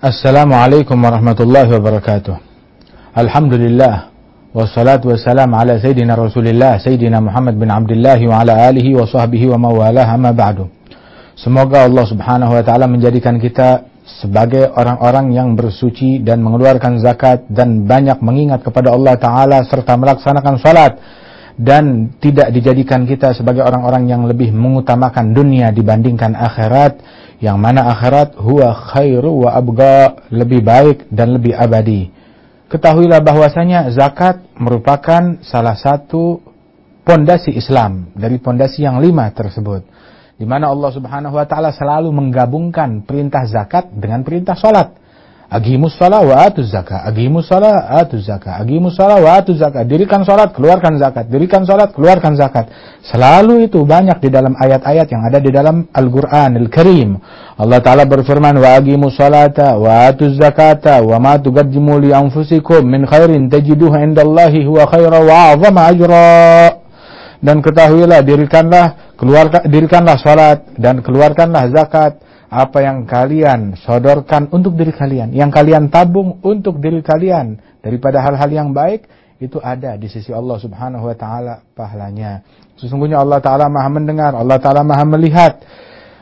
Assalamualaikum warahmatullahi wabarakatuh. Alhamdulillah wassalatu wassalam ala sayyidina Rasulillah sayyidina Muhammad bin Abdullah wa ala alihi wa sahbihi wa mawalah amma ba'du. Semoga Allah Subhanahu wa taala menjadikan kita sebagai orang-orang yang bersuci dan mengeluarkan zakat dan banyak mengingat kepada Allah taala serta melaksanakan salat dan tidak dijadikan kita sebagai orang-orang yang lebih mengutamakan dunia dibandingkan akhirat yang mana akhirat huwa khairu wa abga lebih baik dan lebih abadi. Ketahuilah bahwasanya zakat merupakan salah satu pondasi Islam dari pondasi yang lima tersebut. Di mana Allah Subhanahu wa taala selalu menggabungkan perintah zakat dengan perintah salat. Agimus salat wa atuz zakat. Agimus salat atuz zakat. Agimus salat wa. Dirikan salat, keluarkan zakat. Dirikan salat, keluarkan zakat. Selalu itu banyak di dalam ayat-ayat yang ada di dalam Al-Qur'an Al-Karim. Allah taala berfirman wa agimus salata wa atuz zakata wa ma tuqaddimu li anfusikum min khairin tajiduhu indallahi huwa khaira wa 'azama ajra. Dan ketahuilah dirikanlah keluarkan dirikanlah salat dan keluarkanlah zakat apa yang kalian sodorkan untuk diri kalian, yang kalian tabung untuk diri kalian daripada hal-hal yang baik itu ada di sisi Allah Subhanahu wa taala pahalanya. Sesungguhnya Allah taala Maha mendengar, Allah taala Maha melihat.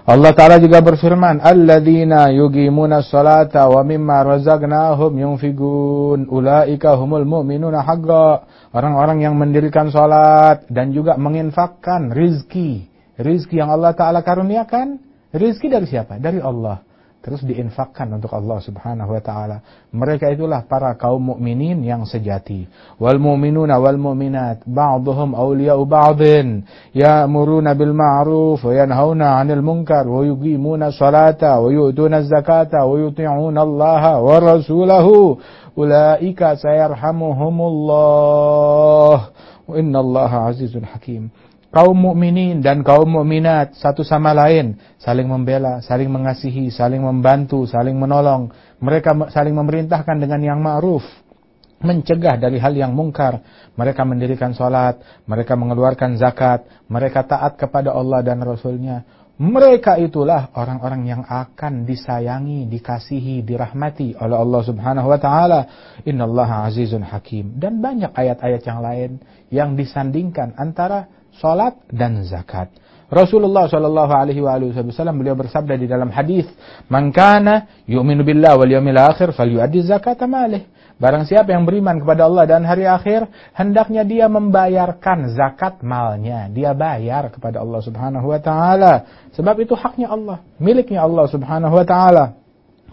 Allah taala juga berfirman, "Alladzina yuqimuna sholata wa mimma razaqnahum yunfiqun, ulaika humul mu'minuna haqqan." Orang-orang yang mendirikan salat dan juga menginfakkan rizki, rizki yang Allah taala karuniakan Rizki dari siapa? Dari Allah. Terus diinfakkan untuk Allah Subhanahu wa taala. Mereka itulah para kaum mukminin yang sejati. Wal mu'minuna wal mu'minat ba'dhum awliya'u ba'dhin ya'muruna bil ma'ruf wa yanhauna 'anil munkar wa yuqimuna sholata wa yu'tuna zakata wa yuti'una Allah wa rasulahu ulaika sayarhamuhumullah wa innallaha azizun hakim kaum mukminin dan kaum mukminat satu sama lain saling membela, saling mengasihi, saling membantu, saling menolong. Mereka saling memerintahkan dengan yang ma'ruf, mencegah dari hal yang mungkar. Mereka mendirikan sholat, mereka mengeluarkan zakat, mereka taat kepada Allah dan Rasulnya. Mereka itulah orang-orang yang akan disayangi, dikasihi, dirahmati oleh Allah Subhanahu wa taala. Innallaha azizun hakim. Dan banyak ayat-ayat yang lain yang disandingkan antara salat dan zakat. Rasulullah Shallallahu Alaihi Wasallam beliau bersabda di dalam hadis, "Man kana yu'minu billah wal yawmil akhir falyu'addi zakat malih." Barang siapa yang beriman kepada Allah dan hari akhir, hendaknya dia membayarkan zakat malnya. Dia bayar kepada Allah Subhanahu wa taala. Sebab itu haknya Allah, miliknya Allah Subhanahu wa taala.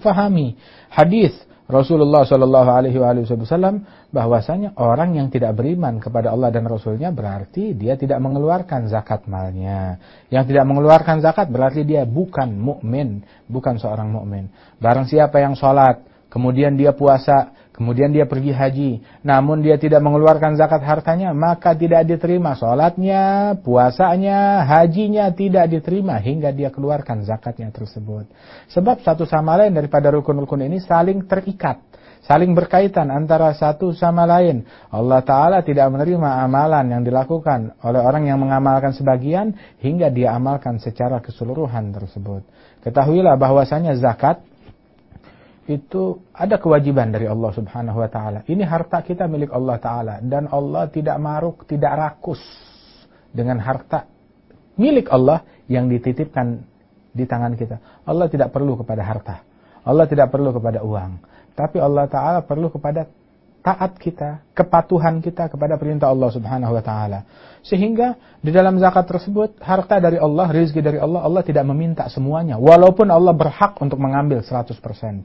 Fahami hadis Rasulullah Shallallahu Alaihi Wasallam bahwasanya orang yang tidak beriman kepada Allah dan Rasulnya berarti dia tidak mengeluarkan zakat malnya. Yang tidak mengeluarkan zakat berarti dia bukan mukmin, bukan seorang mukmin. Barang siapa yang sholat, kemudian dia puasa, kemudian dia pergi haji, namun dia tidak mengeluarkan zakat hartanya, maka tidak diterima sholatnya, puasanya, hajinya tidak diterima hingga dia keluarkan zakatnya tersebut. Sebab satu sama lain daripada rukun-rukun ini saling terikat, saling berkaitan antara satu sama lain. Allah Ta'ala tidak menerima amalan yang dilakukan oleh orang yang mengamalkan sebagian hingga dia amalkan secara keseluruhan tersebut. Ketahuilah bahwasanya zakat itu ada kewajiban dari Allah Subhanahu wa taala. Ini harta kita milik Allah taala dan Allah tidak maruk, tidak rakus dengan harta milik Allah yang dititipkan di tangan kita. Allah tidak perlu kepada harta. Allah tidak perlu kepada uang. Tapi Allah taala perlu kepada taat kita, kepatuhan kita kepada perintah Allah Subhanahu wa taala. Sehingga di dalam zakat tersebut harta dari Allah, rezeki dari Allah, Allah tidak meminta semuanya. Walaupun Allah berhak untuk mengambil 100%,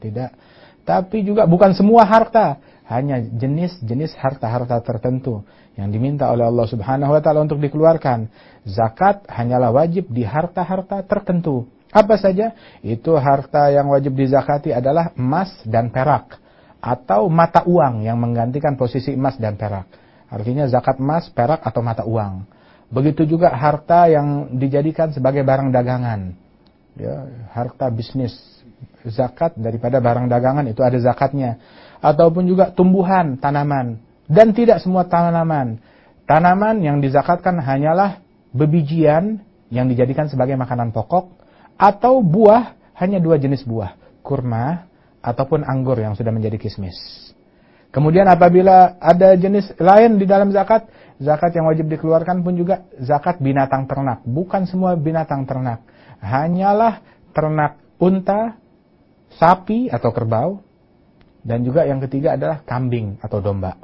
tidak. Tapi juga bukan semua harta, hanya jenis-jenis harta-harta tertentu yang diminta oleh Allah Subhanahu wa taala untuk dikeluarkan. Zakat hanyalah wajib di harta-harta tertentu. Apa saja? Itu harta yang wajib dizakati adalah emas dan perak atau mata uang yang menggantikan posisi emas dan perak. Artinya zakat emas, perak atau mata uang. Begitu juga harta yang dijadikan sebagai barang dagangan. Ya, harta bisnis. Zakat daripada barang dagangan itu ada zakatnya. Ataupun juga tumbuhan, tanaman. Dan tidak semua tanaman. Tanaman yang dizakatkan hanyalah bebijian yang dijadikan sebagai makanan pokok. Atau buah, hanya dua jenis buah. Kurma ataupun anggur yang sudah menjadi kismis. Kemudian apabila ada jenis lain di dalam zakat, zakat yang wajib dikeluarkan pun juga zakat binatang ternak. Bukan semua binatang ternak. Hanyalah ternak unta, sapi atau kerbau, dan juga yang ketiga adalah kambing atau domba.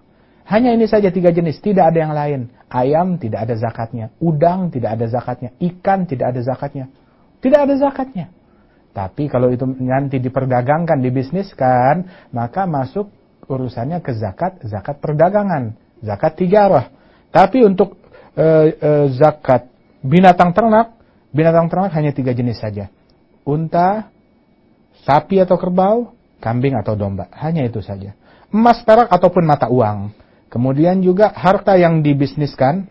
Hanya ini saja tiga jenis, tidak ada yang lain. Ayam tidak ada zakatnya, udang tidak ada zakatnya, ikan tidak ada zakatnya. Tidak ada zakatnya. Tapi kalau itu nanti diperdagangkan, dibisniskan, maka masuk urusannya ke zakat, zakat perdagangan, zakat tijarah. Tapi untuk e, e, zakat binatang ternak, binatang ternak hanya tiga jenis saja. Unta, sapi atau kerbau, kambing atau domba. Hanya itu saja. Emas, perak ataupun mata uang. Kemudian juga harta yang dibisniskan,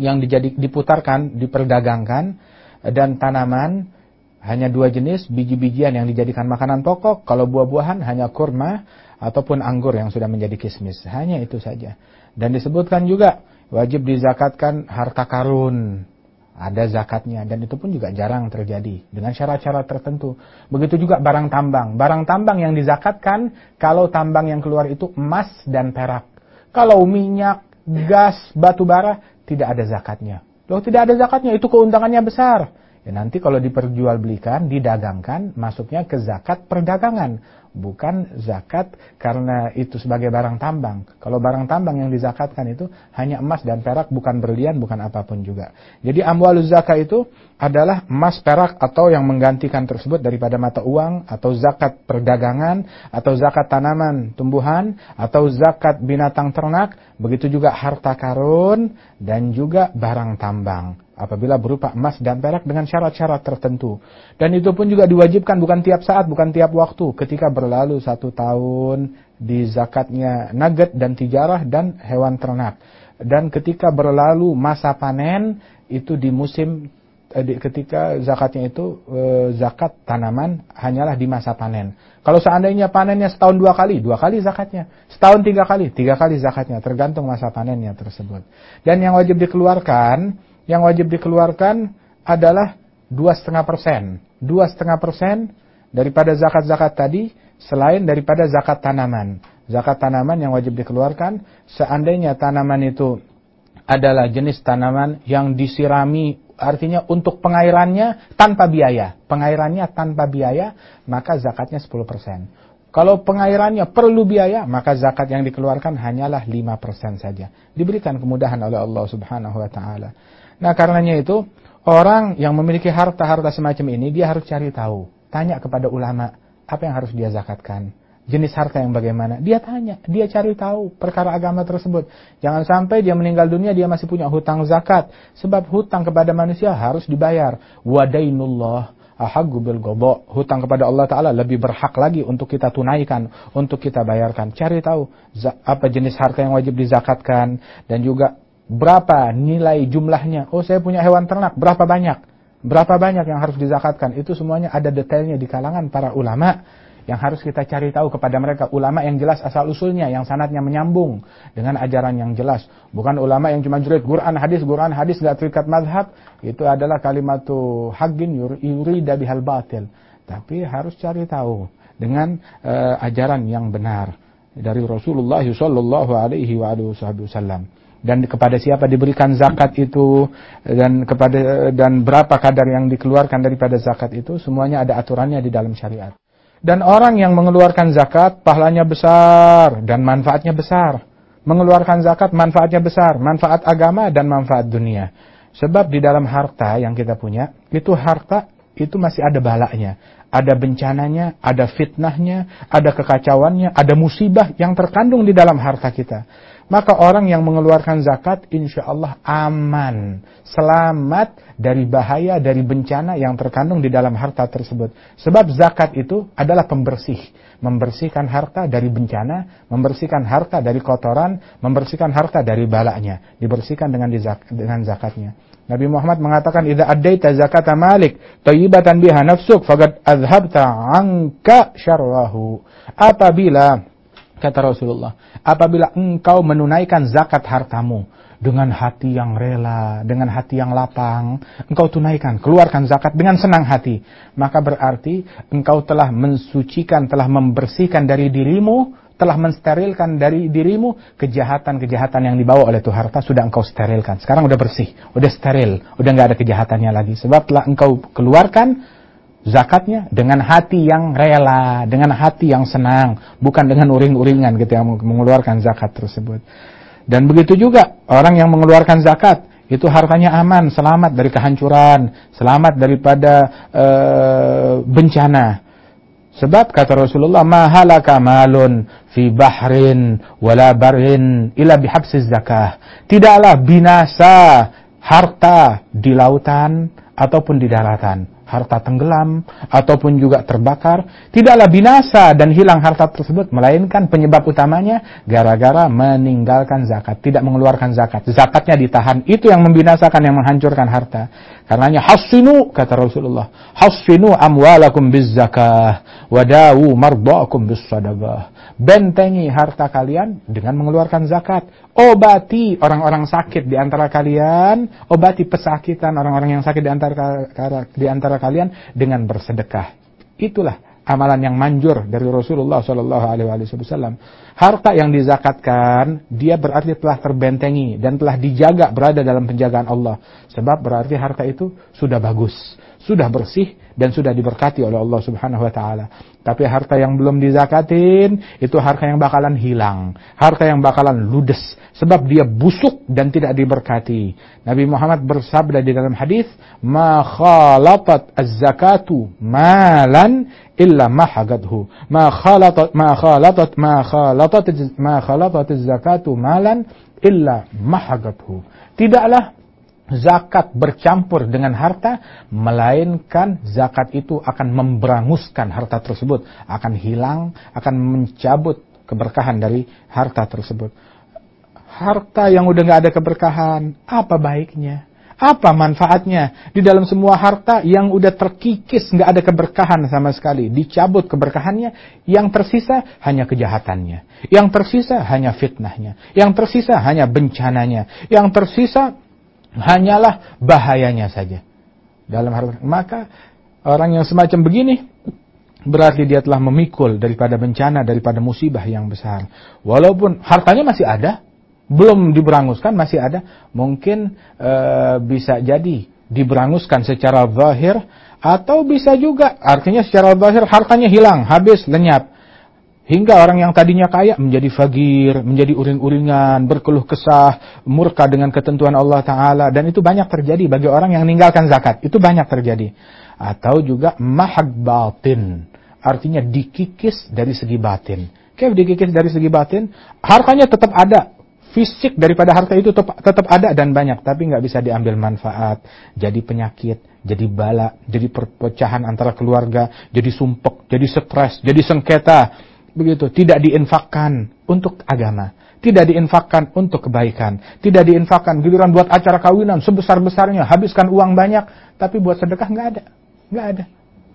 yang diputarkan, diperdagangkan, dan tanaman hanya dua jenis, biji-bijian yang dijadikan makanan pokok. Kalau buah-buahan hanya kurma ataupun anggur yang sudah menjadi kismis. Hanya itu saja. Dan disebutkan juga wajib dizakatkan harta karun. Ada zakatnya dan itu pun juga jarang terjadi dengan syarat-syarat tertentu. Begitu juga barang tambang. Barang tambang yang dizakatkan kalau tambang yang keluar itu emas dan perak. Kalau minyak, gas, batu bara tidak ada zakatnya. Loh tidak ada zakatnya itu keuntungannya besar. Ya nanti kalau diperjualbelikan, didagangkan, masuknya ke zakat perdagangan bukan zakat karena itu sebagai barang tambang. Kalau barang tambang yang dizakatkan itu hanya emas dan perak, bukan berlian, bukan apa pun juga. Jadi amwaluz zakat itu adalah emas, perak atau yang menggantikan tersebut daripada mata uang atau zakat perdagangan atau zakat tanaman tumbuhan atau zakat binatang ternak, begitu juga harta karun dan juga barang tambang apabila berupa emas dan perak dengan syarat-syarat tertentu. Dan itu pun juga diwajibkan bukan tiap saat, bukan tiap waktu. Ketika berlalu satu tahun di zakatnya nugget dan tijarah dan hewan ternak. Dan ketika berlalu masa panen itu di musim ketika zakatnya itu eh, zakat tanaman hanyalah di masa panen. Kalau seandainya panennya setahun dua kali, dua kali zakatnya. Setahun tiga kali, tiga kali zakatnya, tergantung masa panennya tersebut. Dan yang wajib dikeluarkan, yang wajib dikeluarkan adalah dua setengah persen. Dua setengah persen daripada zakat-zakat tadi selain daripada zakat tanaman. Zakat tanaman yang wajib dikeluarkan seandainya tanaman itu adalah jenis tanaman yang disirami artinya untuk pengairannya tanpa biaya. Pengairannya tanpa biaya maka zakatnya 10%. Kalau pengairannya perlu biaya, maka zakat yang dikeluarkan hanyalah 5% saja. Diberikan kemudahan oleh Allah Subhanahu wa taala. Nah, karenanya itu Orang yang memiliki harta-harta semacam ini, dia harus cari tahu. Tanya kepada ulama, apa yang harus dia zakatkan. Jenis harta yang bagaimana. Dia tanya, dia cari tahu perkara agama tersebut. Jangan sampai dia meninggal dunia, dia masih punya hutang zakat. Sebab hutang kepada manusia harus dibayar. Wadainullah ahagu bil gobo. Hutang kepada Allah Ta'ala lebih berhak lagi untuk kita tunaikan, untuk kita bayarkan. Cari tahu apa jenis harta yang wajib dizakatkan. Dan juga Berapa nilai jumlahnya? Oh, saya punya hewan ternak, berapa banyak? Berapa banyak yang harus dizakatkan? Itu semuanya ada detailnya di kalangan para ulama yang harus kita cari tahu kepada mereka. Ulama yang jelas asal usulnya yang sanatnya menyambung dengan ajaran yang jelas. Bukan ulama yang cuma jurit Quran hadis Quran hadis gak terikat madhab. Itu adalah kalimat tuh haggin yurida bihal batil. Tapi harus cari tahu dengan uh, ajaran yang benar dari Rasulullah sallallahu alaihi wasallam. Dan kepada siapa diberikan zakat itu dan kepada dan berapa kadar yang dikeluarkan daripada zakat itu semuanya ada aturannya di dalam syariat. Dan orang yang mengeluarkan zakat pahalanya besar dan manfaatnya besar. Mengeluarkan zakat manfaatnya besar, manfaat agama dan manfaat dunia. Sebab di dalam harta yang kita punya, itu harta itu masih ada balanya. Ada bencananya, ada fitnahnya, ada kekacauannya, ada musibah yang terkandung di dalam harta kita maka orang yang mengeluarkan zakat insya Allah aman, selamat dari bahaya, dari bencana yang terkandung di dalam harta tersebut. Sebab zakat itu adalah pembersih, membersihkan harta dari bencana, membersihkan harta dari kotoran, membersihkan harta dari balaknya, dibersihkan dengan dengan zakatnya. Nabi Muhammad mengatakan idza addaita zakata malik thayyibatan biha nafsuk faqad adhabta anka syarrahu. Apabila Kata Rasulullah, apabila engkau menunaikan zakat hartamu dengan hati yang rela, dengan hati yang lapang, engkau tunaikan, keluarkan zakat dengan senang hati, maka berarti engkau telah mensucikan, telah membersihkan dari dirimu, telah mensterilkan dari dirimu kejahatan-kejahatan yang dibawa oleh tuh harta sudah engkau sterilkan. Sekarang udah bersih, udah steril, udah nggak ada kejahatannya lagi. Sebab telah engkau keluarkan zakatnya dengan hati yang rela, dengan hati yang senang, bukan dengan uring-uringan gitu yang mengeluarkan zakat tersebut. Dan begitu juga orang yang mengeluarkan zakat itu hartanya aman, selamat dari kehancuran, selamat daripada uh, bencana. Sebab kata Rasulullah, "Mahalaka malun fi bahrin wala barin ila bihabsiz zakah." Tidaklah binasa harta di lautan ataupun di daratan harta tenggelam ataupun juga terbakar, tidaklah binasa dan hilang harta tersebut melainkan penyebab utamanya gara-gara meninggalkan zakat, tidak mengeluarkan zakat. Zakatnya ditahan. Itu yang membinasakan yang menghancurkan harta. Karenanya hasinu kata Rasulullah, hasinu amwalakum bizzakah wadawu mardaakum bisadaqah. Bentengi harta kalian dengan mengeluarkan zakat. Obati orang-orang sakit di antara kalian, obati pesakitan orang-orang yang sakit di antara di antara kalian dengan bersedekah. Itulah amalan yang manjur dari Rasulullah Shallallahu Alaihi Wasallam. Harta yang dizakatkan, dia berarti telah terbentengi dan telah dijaga berada dalam penjagaan Allah. Sebab berarti harta itu sudah bagus, sudah bersih dan sudah diberkati oleh Allah Subhanahu wa taala. Tapi harta yang belum dizakatin itu harta yang bakalan hilang, harta yang bakalan ludes sebab dia busuk dan tidak diberkati. Nabi Muhammad bersabda di dalam hadis, "Ma khalatat az-zakatu malan illa mahagadhu." Ma khalatat ma khalatat ma khalatat ma khalatat az-zakatu malan illa mahagadhu. Tidaklah zakat bercampur dengan harta, melainkan zakat itu akan memberanguskan harta tersebut, akan hilang, akan mencabut keberkahan dari harta tersebut. Harta yang udah nggak ada keberkahan, apa baiknya? Apa manfaatnya? Di dalam semua harta yang udah terkikis, nggak ada keberkahan sama sekali. Dicabut keberkahannya, yang tersisa hanya kejahatannya. Yang tersisa hanya fitnahnya. Yang tersisa hanya bencananya. Yang tersisa hanyalah bahayanya saja. Dalam hal maka orang yang semacam begini berarti dia telah memikul daripada bencana, daripada musibah yang besar. Walaupun hartanya masih ada, belum diberanguskan masih ada, mungkin e, bisa jadi diberanguskan secara zahir atau bisa juga artinya secara zahir hartanya hilang, habis, lenyap. Hingga orang yang tadinya kaya menjadi fagir, menjadi uring-uringan, berkeluh kesah, murka dengan ketentuan Allah Ta'ala. Dan itu banyak terjadi bagi orang yang meninggalkan zakat. Itu banyak terjadi. Atau juga mahag batin. Artinya dikikis dari segi batin. Kayak dikikis dari segi batin, hartanya tetap ada. Fisik daripada harta itu tetap, ada dan banyak. Tapi nggak bisa diambil manfaat. Jadi penyakit, jadi bala, jadi perpecahan antara keluarga, jadi sumpek, jadi stres, jadi sengketa begitu. Tidak diinfakkan untuk agama. Tidak diinfakkan untuk kebaikan. Tidak diinfakkan giliran buat acara kawinan sebesar besarnya habiskan uang banyak tapi buat sedekah nggak ada. Nggak ada.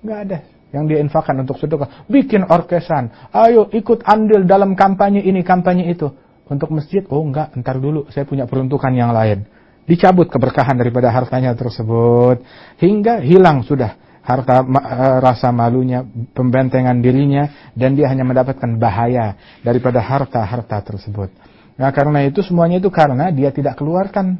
Nggak ada. Yang diinfakkan untuk sedekah. Bikin orkesan. Ayo ikut andil dalam kampanye ini kampanye itu. Untuk masjid? Oh enggak entar dulu. Saya punya peruntukan yang lain. Dicabut keberkahan daripada hartanya tersebut. Hingga hilang sudah harta eh, rasa malunya, pembentengan dirinya dan dia hanya mendapatkan bahaya daripada harta-harta tersebut. Nah, karena itu semuanya itu karena dia tidak keluarkan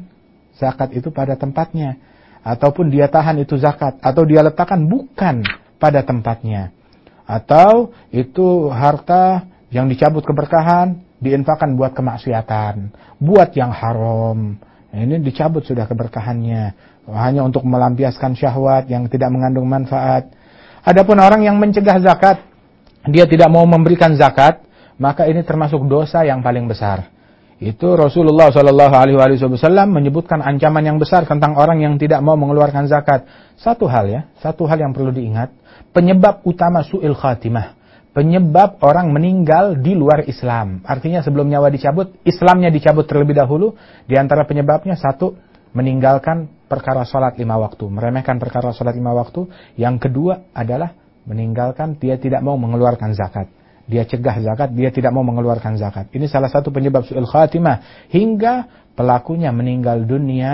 zakat itu pada tempatnya ataupun dia tahan itu zakat atau dia letakkan bukan pada tempatnya. Atau itu harta yang dicabut keberkahan diinfakkan buat kemaksiatan, buat yang haram. Nah, ini dicabut sudah keberkahannya hanya untuk melampiaskan syahwat yang tidak mengandung manfaat. Adapun orang yang mencegah zakat, dia tidak mau memberikan zakat, maka ini termasuk dosa yang paling besar. Itu Rasulullah Shallallahu Alaihi Wasallam menyebutkan ancaman yang besar tentang orang yang tidak mau mengeluarkan zakat. Satu hal ya, satu hal yang perlu diingat, penyebab utama suil khatimah, penyebab orang meninggal di luar Islam. Artinya sebelum nyawa dicabut, Islamnya dicabut terlebih dahulu. Di antara penyebabnya satu, meninggalkan perkara sholat lima waktu, meremehkan perkara sholat lima waktu. Yang kedua adalah meninggalkan dia tidak mau mengeluarkan zakat. dia cegah zakat, dia tidak mau mengeluarkan zakat. Ini salah satu penyebab su'il khatimah hingga pelakunya meninggal dunia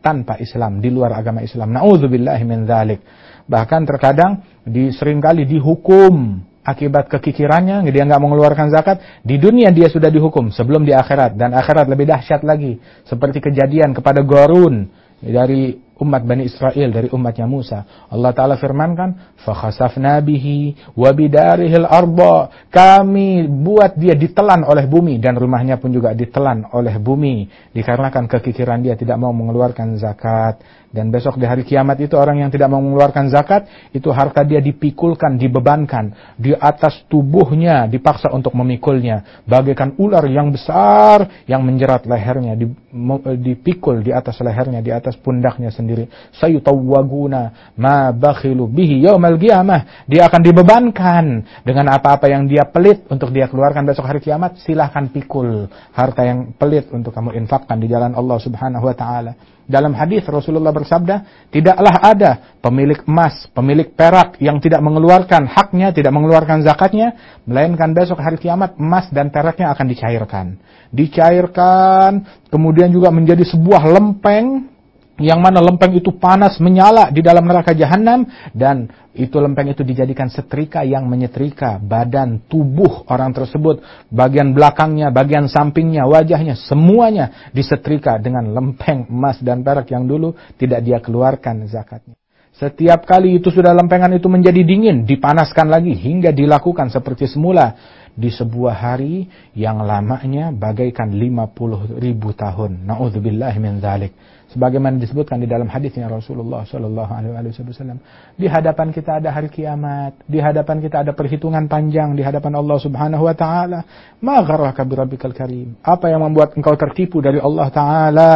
tanpa Islam, di luar agama Islam. Nauzubillahi min dzalik. Bahkan terkadang di sering kali dihukum akibat kekikirannya, dia nggak mengeluarkan zakat, di dunia dia sudah dihukum sebelum di akhirat dan akhirat lebih dahsyat lagi. Seperti kejadian kepada Gorun dari umat Bani Israel dari umatnya Musa. Allah Ta'ala firmankan, فَخَسَفْنَا بِهِ وَبِدَارِهِ الْأَرْضَ Kami buat dia ditelan oleh bumi, dan rumahnya pun juga ditelan oleh bumi, dikarenakan kekikiran dia tidak mau mengeluarkan zakat. Dan besok di hari kiamat itu orang yang tidak mau mengeluarkan zakat, itu harta dia dipikulkan, dibebankan. Di atas tubuhnya dipaksa untuk memikulnya. Bagaikan ular yang besar yang menjerat lehernya, dipikul di atas lehernya, di atas pundaknya sendiri. Sayutawwaguna ma bakhilu bihi yaumal qiyamah. Dia akan dibebankan dengan apa-apa yang dia pelit untuk dia keluarkan besok hari kiamat. Silahkan pikul harta yang pelit untuk kamu infakkan di jalan Allah subhanahu wa ta'ala. Dalam hadis Rasulullah bersabda, tidaklah ada pemilik emas, pemilik perak yang tidak mengeluarkan haknya, tidak mengeluarkan zakatnya, melainkan besok hari kiamat emas dan peraknya akan dicairkan. Dicairkan, kemudian juga menjadi sebuah lempeng yang mana lempeng itu panas menyala di dalam neraka jahanam dan itu lempeng itu dijadikan setrika yang menyetrika badan tubuh orang tersebut. Bagian belakangnya bagian sampingnya wajahnya semuanya disetrika dengan lempeng emas dan perak yang dulu tidak dia keluarkan zakatnya. Setiap kali itu sudah lempengan itu menjadi dingin dipanaskan lagi hingga dilakukan seperti semula. Di sebuah hari yang lamanya bagaikan 50 ribu tahun. Na'udzubillah min dzalik sebagaimana disebutkan di dalam hadisnya Rasulullah Shallallahu Alaihi Wasallam. Di hadapan kita ada hari kiamat, di hadapan kita ada perhitungan panjang di hadapan Allah Subhanahu Wa Taala. Magharraka karim. Apa yang membuat engkau tertipu dari Allah Taala?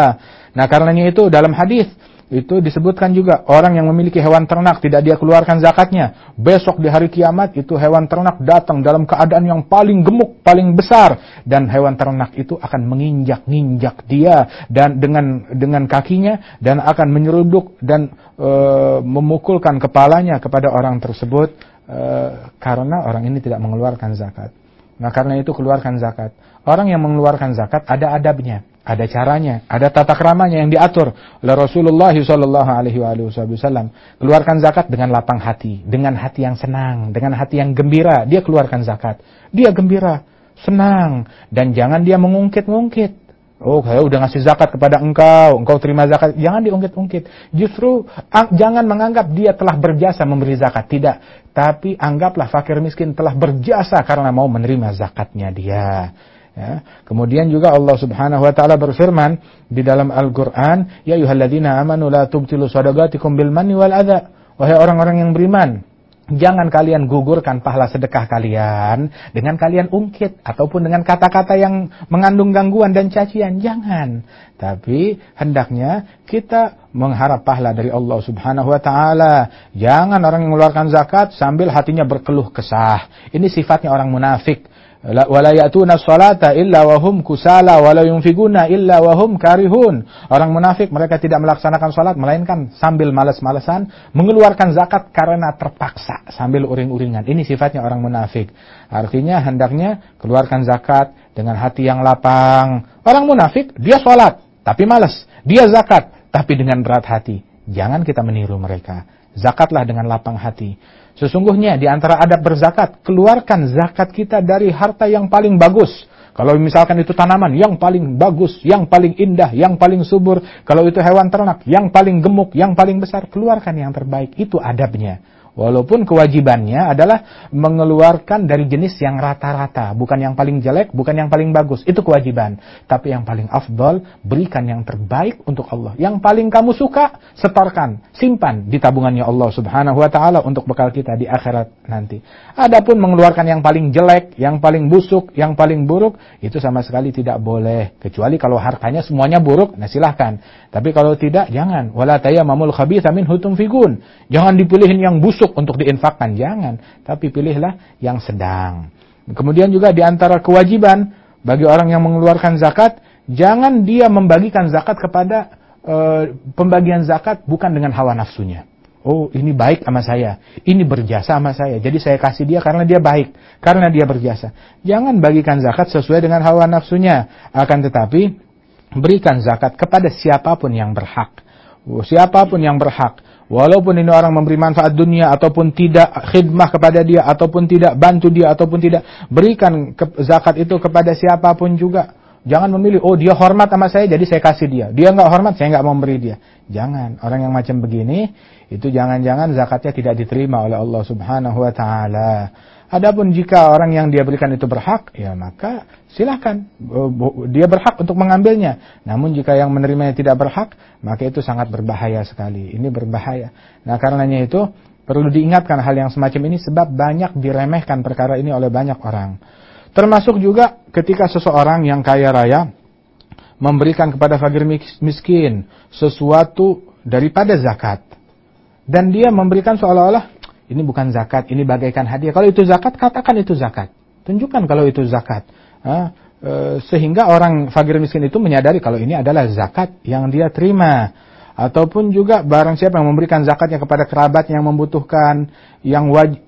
Nah karenanya itu dalam hadis itu disebutkan juga orang yang memiliki hewan ternak tidak dia keluarkan zakatnya. Besok di hari kiamat itu hewan ternak datang dalam keadaan yang paling gemuk, paling besar dan hewan ternak itu akan menginjak-injak dia dan dengan dengan kakinya dan akan menyeruduk dan e, memukulkan kepalanya kepada orang tersebut e, karena orang ini tidak mengeluarkan zakat. Nah karena itu keluarkan zakat. Orang yang mengeluarkan zakat ada adabnya ada caranya, ada tata keramanya yang diatur oleh Rasulullah Shallallahu Alaihi Wasallam. Keluarkan zakat dengan lapang hati, dengan hati yang senang, dengan hati yang gembira. Dia keluarkan zakat, dia gembira, senang, dan jangan dia mengungkit-ungkit. Oh, saya udah ngasih zakat kepada engkau, engkau terima zakat. Jangan diungkit-ungkit. Justru jangan menganggap dia telah berjasa memberi zakat. Tidak. Tapi anggaplah fakir miskin telah berjasa karena mau menerima zakatnya dia. Ya. Kemudian juga Allah Subhanahu wa taala berfirman di dalam Al-Qur'an, "Ya ayyuhalladzina amanu la tubtilu shadaqatikum bil manni wal adza." Wahai orang-orang yang beriman, jangan kalian gugurkan pahala sedekah kalian dengan kalian ungkit ataupun dengan kata-kata yang mengandung gangguan dan cacian. Jangan. Tapi hendaknya kita mengharap pahala dari Allah Subhanahu wa taala. Jangan orang yang mengeluarkan zakat sambil hatinya berkeluh kesah. Ini sifatnya orang munafik wala ya'tuna sholata illa wahum kusala wala yunfikuna illa wahum karihun. Orang munafik mereka tidak melaksanakan salat melainkan sambil malas-malasan mengeluarkan zakat karena terpaksa sambil uring-uringan. Ini sifatnya orang munafik. Artinya hendaknya keluarkan zakat dengan hati yang lapang. Orang munafik dia salat tapi malas. Dia zakat tapi dengan berat hati. Jangan kita meniru mereka. Zakatlah dengan lapang hati. Sesungguhnya di antara adab berzakat, keluarkan zakat kita dari harta yang paling bagus. Kalau misalkan itu tanaman yang paling bagus, yang paling indah, yang paling subur. Kalau itu hewan ternak, yang paling gemuk, yang paling besar, keluarkan yang terbaik. Itu adabnya. Walaupun kewajibannya adalah mengeluarkan dari jenis yang rata-rata, bukan yang paling jelek, bukan yang paling bagus. Itu kewajiban. Tapi yang paling afdol, berikan yang terbaik untuk Allah. Yang paling kamu suka, setorkan, simpan di tabungannya Allah Subhanahu wa taala untuk bekal kita di akhirat nanti. Adapun mengeluarkan yang paling jelek, yang paling busuk, yang paling buruk, itu sama sekali tidak boleh. Kecuali kalau hartanya semuanya buruk, nah silahkan. Tapi kalau tidak, jangan. Wala tayammamul khabitha minhu figun. Jangan dipilihin yang busuk busuk untuk diinfakkan, jangan. Tapi pilihlah yang sedang. Kemudian juga di antara kewajiban bagi orang yang mengeluarkan zakat, jangan dia membagikan zakat kepada e, pembagian zakat bukan dengan hawa nafsunya. Oh, ini baik sama saya. Ini berjasa sama saya. Jadi saya kasih dia karena dia baik. Karena dia berjasa. Jangan bagikan zakat sesuai dengan hawa nafsunya. Akan tetapi, berikan zakat kepada siapa pun yang berhak. Oh, siapa pun yang berhak. Walaupun ini orang memberi manfaat dunia ataupun tidak khidmah kepada dia ataupun tidak bantu dia ataupun tidak berikan zakat itu kepada siapa pun juga Jangan memilih, oh dia hormat sama saya jadi saya kasih dia. Dia nggak hormat, saya nggak mau beri dia. Jangan. Orang yang macam begini, itu jangan-jangan zakatnya tidak diterima oleh Allah subhanahu wa ta'ala. Adapun jika orang yang dia berikan itu berhak, ya maka silahkan. Dia berhak untuk mengambilnya. Namun jika yang menerimanya tidak berhak, maka itu sangat berbahaya sekali. Ini berbahaya. Nah karenanya itu, perlu diingatkan hal yang semacam ini sebab banyak diremehkan perkara ini oleh banyak orang. Termasuk juga ketika seseorang yang kaya raya memberikan kepada fakir miskin sesuatu daripada zakat. Dan dia memberikan seolah-olah ini bukan zakat, ini bagaikan hadiah. Kalau itu zakat, katakan itu zakat. Tunjukkan kalau itu zakat. E, sehingga orang fakir miskin itu menyadari kalau ini adalah zakat yang dia terima. Ataupun juga barang siapa yang memberikan zakatnya kepada kerabat yang membutuhkan, yang wajib,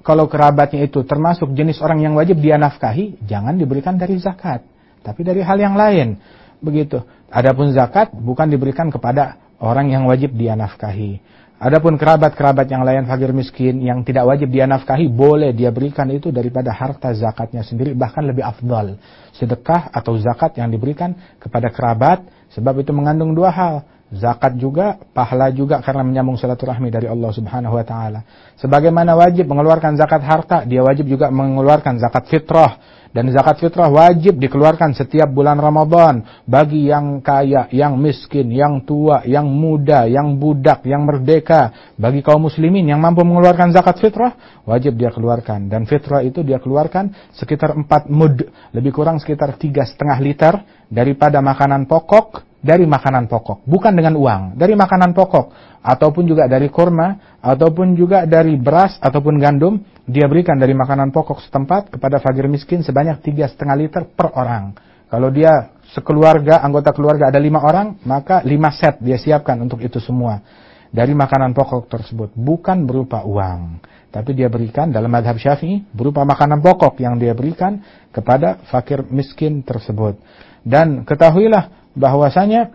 kalau kerabatnya itu termasuk jenis orang yang wajib dia nafkahi, jangan diberikan dari zakat, tapi dari hal yang lain. Begitu. Adapun zakat bukan diberikan kepada orang yang wajib dia nafkahi. Adapun kerabat-kerabat yang lain fakir miskin yang tidak wajib dia nafkahi boleh dia berikan itu daripada harta zakatnya sendiri bahkan lebih afdal. Sedekah atau zakat yang diberikan kepada kerabat sebab itu mengandung dua hal zakat juga, pahala juga karena menyambung silaturahmi dari Allah Subhanahu wa taala. Sebagaimana wajib mengeluarkan zakat harta, dia wajib juga mengeluarkan zakat fitrah. Dan zakat fitrah wajib dikeluarkan setiap bulan Ramadan. Bagi yang kaya, yang miskin, yang tua, yang muda, yang budak, yang merdeka, bagi kaum muslimin yang mampu mengeluarkan zakat fitrah, wajib dia keluarkan. Dan fitrah itu dia keluarkan sekitar 4 mud, lebih kurang sekitar tiga setengah liter daripada makanan pokok dari makanan pokok, bukan dengan uang, dari makanan pokok, ataupun juga dari kurma, ataupun juga dari beras ataupun gandum, dia berikan dari makanan pokok setempat kepada fakir miskin sebanyak tiga setengah liter per orang. Kalau dia sekeluarga, anggota keluarga ada lima orang, maka lima set dia siapkan untuk itu semua. Dari makanan pokok tersebut, bukan berupa uang. Tapi dia berikan dalam madhab syafi'i, berupa makanan pokok yang dia berikan kepada fakir miskin tersebut. Dan ketahuilah bahwasanya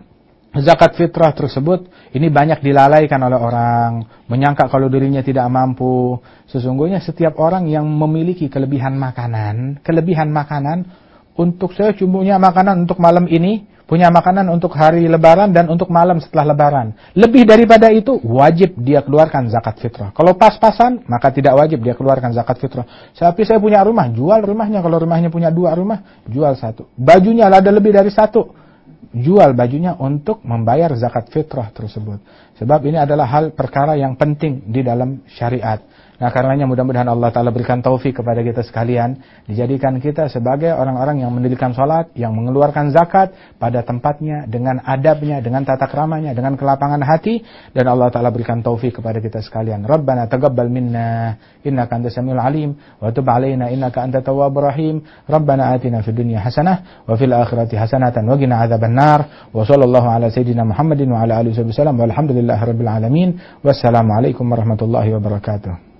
zakat fitrah tersebut ini banyak dilalaikan oleh orang, menyangka kalau dirinya tidak mampu. Sesungguhnya setiap orang yang memiliki kelebihan makanan, kelebihan makanan untuk saya punya makanan untuk malam ini, punya makanan untuk hari lebaran dan untuk malam setelah lebaran. Lebih daripada itu wajib dia keluarkan zakat fitrah. Kalau pas-pasan maka tidak wajib dia keluarkan zakat fitrah. Tapi saya punya rumah, jual rumahnya. Kalau rumahnya punya dua rumah, jual satu. Bajunya ada lebih dari satu jual bajunya untuk membayar zakat fitrah tersebut. Sebab ini adalah hal perkara yang penting di dalam syariat. Nah karenanya mudah-mudahan Allah Ta'ala berikan taufik kepada kita sekalian. Dijadikan kita sebagai orang-orang yang mendirikan sholat, yang mengeluarkan zakat pada tempatnya, dengan adabnya, dengan tata keramanya, dengan kelapangan hati. Dan Allah Ta'ala berikan taufik kepada kita sekalian. Rabbana tagabbal minna innaka anta samiul alim. Wa tub alaina innaka anta tawwabur rahim. Rabbana atina fid dunya hasanah. Wa fil akhirati hasanatan. Wa gina adhaban nar. Wa sallallahu ala sayyidina Muhammadin wa ala alihi wa sallam. Walhamdulillahi rabbil alamin. Wassalamualaikum warahmatullahi wabarakatuh.